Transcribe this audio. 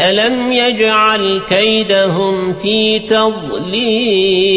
ألم يجعل كيدهم في تضليل